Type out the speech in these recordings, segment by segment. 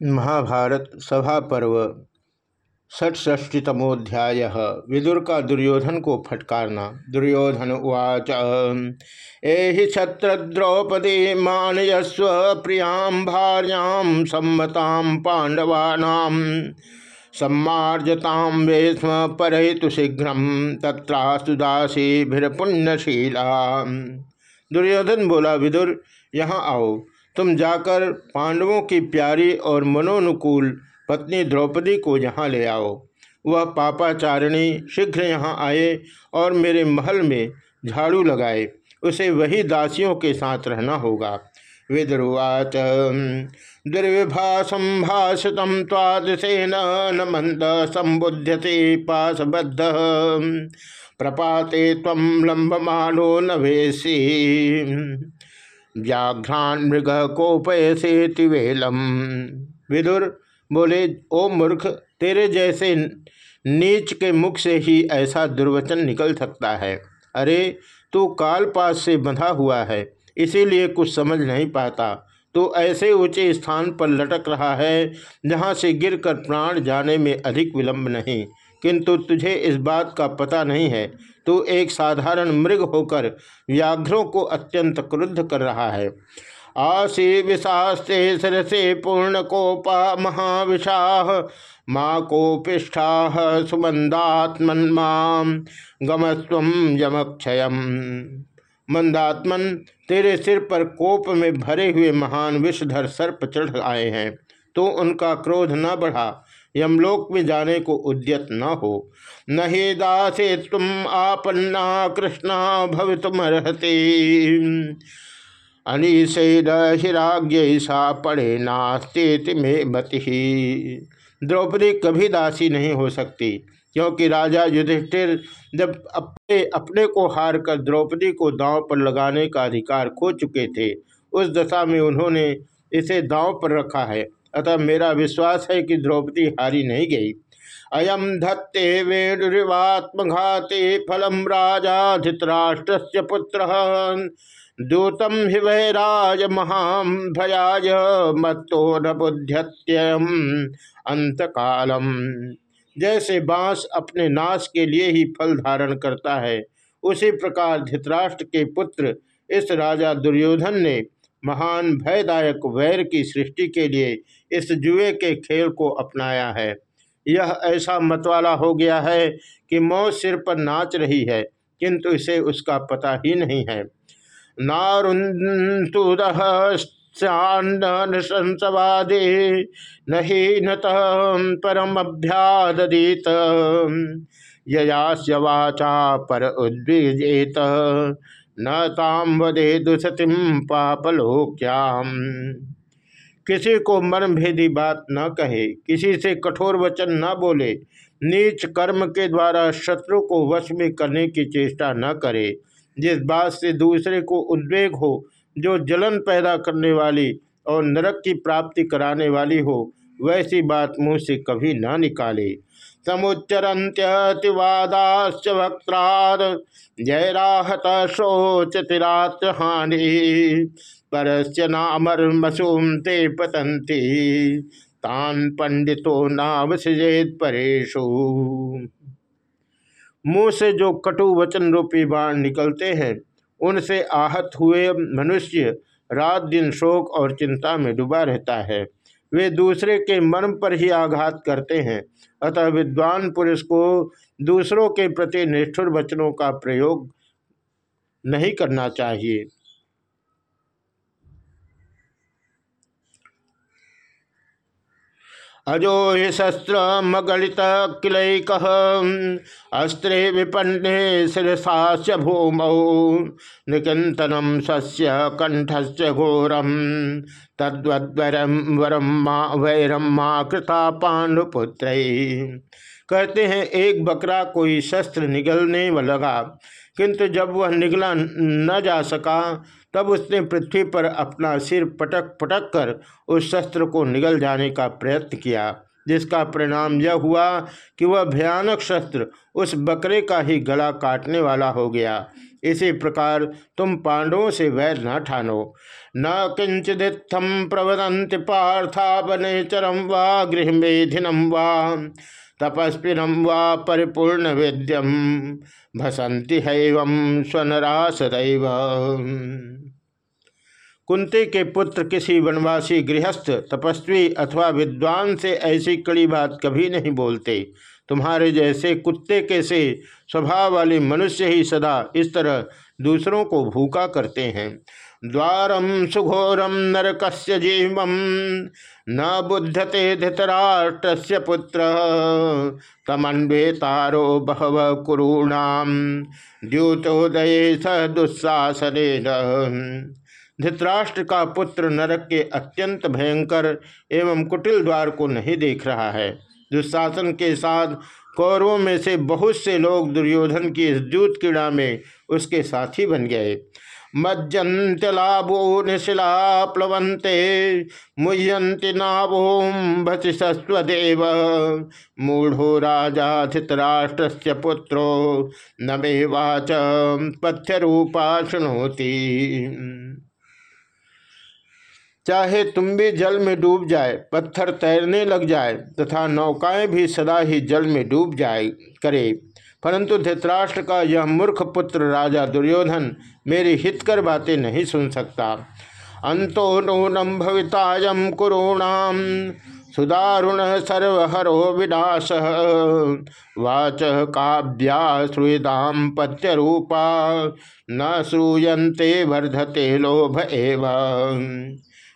महाभारत सभा पर्व षट्ष्टीतमोध्याय विदुर का दुर्योधन को फटकारना। दुर्योधन, उवाच एहि छत्र द्रौपदी मानयस्व प्रियाँ भार्यां सम्मतां पांडवानां सम्मार्जतां वेस्म परहितु शीघ्र, तत्रास्तु दुर्योधन बोला, विदुर, यहाँ आओ। तुम जाकर पांडवों की प्यारी और मनोनुकूल पत्नी द्रौपदी को यहाँ ले आओ। वह पापाचारिणी शीघ्र यहाँ आए और मेरे महल में झाड़ू लगाए। उसे वही दासियों के साथ रहना होगा। विद्रुवाच दुर्विभाषम भाषित तादृशेन न मंद संबुध्यते पाशबद्ध। प्रपाते तम लंबमानो न वेशी व्याघ्रान मृग कोपयसे तिवेलम विदुर बोले, ओ मूर्ख, तेरे जैसे नीच के मुख से ही ऐसा दुर्वचन निकल सकता है। अरे, तू कालपास से बंधा हुआ है, इसीलिए कुछ समझ नहीं पाता। तो ऐसे ऊँचे स्थान पर लटक रहा है, जहाँ से गिरकर प्राण जाने में अधिक विलंब नहीं। किंतु तुझे इस बात का पता नहीं है। तू एक साधारण मृग होकर व्याघ्रों को अत्यंत क्रुद्ध कर रहा है। आशी विशास्ते सरसे पूर्ण कोपा महाविषा माँ कोपिष्ठा सुमंदात्मन माम गमस्व यमक्षय मंदात्मन, तेरे सिर पर कोप में भरे हुए महान विषधर सर्प चढ़ आए हैं। तो उनका क्रोध न बढ़ा। यमलोक में जाने को उद्यत न हो। न हे दासे, तुम आपन्ना कृष्णा भवितुमर्हते अनिशैराग्य सा पढ़े नास्ते में मति। द्रौपदी कभी दासी नहीं हो सकती, क्योंकि राजा युधिष्ठिर जब अपने अपने को हार कर द्रौपदी को दांव पर लगाने का अधिकार खो चुके थे, उस दशा में उन्होंने इसे दांव पर रखा है। अतः मेरा विश्वास है कि द्रौपदी हारी नहीं गई। अयम धत्ते वेणुरिवात्मघाते फलम राजा धृतराष्ट्र पुत्र। दूतम हि वैराज महाम भयाय मत्तो न अंत कालम जैसे बाँस अपने नाश के लिए ही फल धारण करता है, उसी प्रकार धृतराष्ट्र के पुत्र इस राजा दुर्योधन ने महान भयदायक वैर की सृष्टि के लिए इस जुए के खेल को अपनाया है। यह ऐसा मतवाला हो गया है कि मौत सिर पर नाच रही है, किंतु इसे उसका पता ही नहीं है। नारुंतुदे नहीं न परम अभ्यादीत ययास्य वाचा पर उद्विजेत। न ताम वदे दुसतिम पापलोक्याम। किसी को मर्म भेदी बात न कहे, किसी से कठोर वचन न बोले, नीच कर्म के द्वारा शत्रु को वश में करने की चेष्टा न करे। जिस बात से दूसरे को उद्वेग हो, जो जलन पैदा करने वाली और नरक की प्राप्ति कराने वाली हो वैसी बात मुँह से कभी ना निकाले। समुच्चरंत्यतिवादाश्च वक्त्राद जयराहत शोचतिरात्र हानि परस्य नामर्मसूम ते पतंती तान पंडितो नावसजेत परेशु मुँह से जो कटु वचन रूपी बाण निकलते हैं, उनसे आहत हुए मनुष्य रात दिन शोक और चिंता में डूबा रहता है। वे दूसरे के मर्म पर ही आघात करते हैं। अतः विद्वान पुरुष को दूसरों के प्रति निष्ठुर वचनों का प्रयोग नहीं करना चाहिए। अजो हि शस्त्र मगलित किलैक। अस्त्रे विपन्ने शिरसा भूमौ निकंतनम सस्य कंठस्य घोरम। तद्वद्वरम वरम मा वैरम मा कृता पांडुपुत्र कहते हैं, एक बकरा कोई शस्त्र निगलने लगा। किंतु जब वह निगला न जा सका, तब उसने पृथ्वी पर अपना सिर पटक पटक कर उस शस्त्र को निगल जाने का प्रयत्न किया, जिसका परिणाम यह हुआ कि वह भयानक शस्त्र उस बकरे का ही गला काटने वाला हो गया। इसी प्रकार तुम पांडवों से वैर न ठानो। न किंचिदित्थम प्रवदंत पार्था चरम वा गृह मेधिनम वा तपस्विनम वा परिपूर्ण विद्यम भसंति हैवम स्वनरा सदैव कुंती के पुत्र किसी वनवासी गृहस्थ, तपस्वी अथवा विद्वान से ऐसी कड़ी बात कभी नहीं बोलते। तुम्हारे जैसे कुत्ते के से स्वभाव वाले मनुष्य ही सदा इस तरह दूसरों को भूखा करते हैं। द्वारम सुघोरम नरकस्य जीवम न बुद्धते धृतराष्ट्र पुत्र तमन्वे तारो बहव कुरूणाम द्यूतोदय स दुस्साहसन धृतराष्ट्र का पुत्र नरक के अत्यंत भयंकर एवं कुटिल द्वार को नहीं देख रहा है। दुशासन के साथ कौरवों में से बहुत से लोग दुर्योधन की इस दूत क्रीड़ा में उसके साथी बन गए। मज्जंत लाभो निशिला प्लवंते मुह्यंति नाभोम भसिस्वदेव मूढ़ो राजा धृतराष्ट्र पुत्रो नमेवाच पथ्य रूपा चाहे तुम भी जल में डूब जाए, पत्थर तैरने लग जाए, तथा नौकाएँ भी सदा ही जल में डूब जाए करे। परंतु धृतराष्ट्र का यह मूर्ख पुत्र राजा दुर्योधन मेरी हितकर बातें नहीं सुन सकता। अंतो नूनम भवितायम कुरूणाम सुदारुण सर्वहरो विनाश, वाच काव्या श्रुदाम पत्य रूपा न श्रूयते वर्धते लोभ एवं।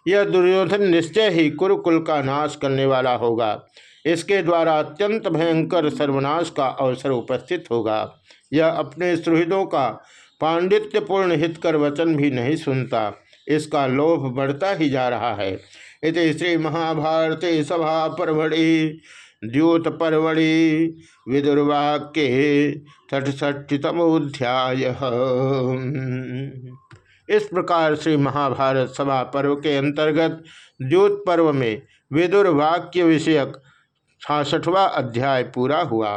यह दुर्योधन निश्चय ही कुरुकुल का नाश करने वाला होगा। इसके द्वारा अत्यंत भयंकर सर्वनाश का अवसर उपस्थित होगा। यह अपने सुहृदों का पांडित्यपूर्ण हितकर वचन भी नहीं सुनता। इसका लोभ बढ़ता ही जा रहा है। इस श्री महाभारत सभा परवड़ी, द्योत परवड़ी, विदुर्वाक्य तटष्ठितमोध्याय इस प्रकार श्री महाभारत सभा पर्व के अंतर्गत द्योत पर्व में विदुर वाक्य विषयक छाछठवा अध्याय पूरा हुआ।